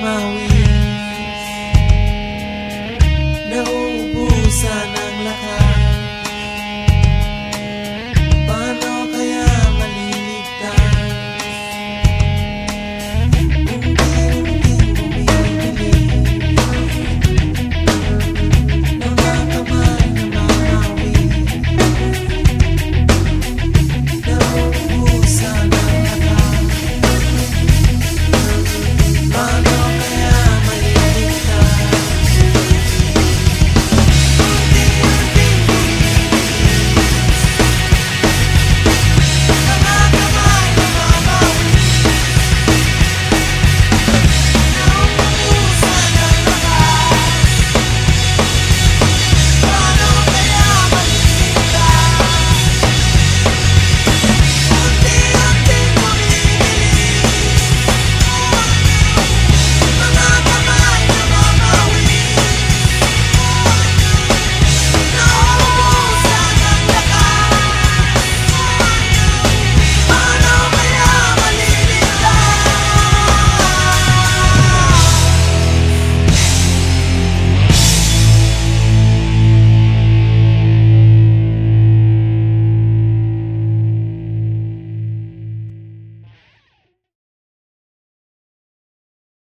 my way.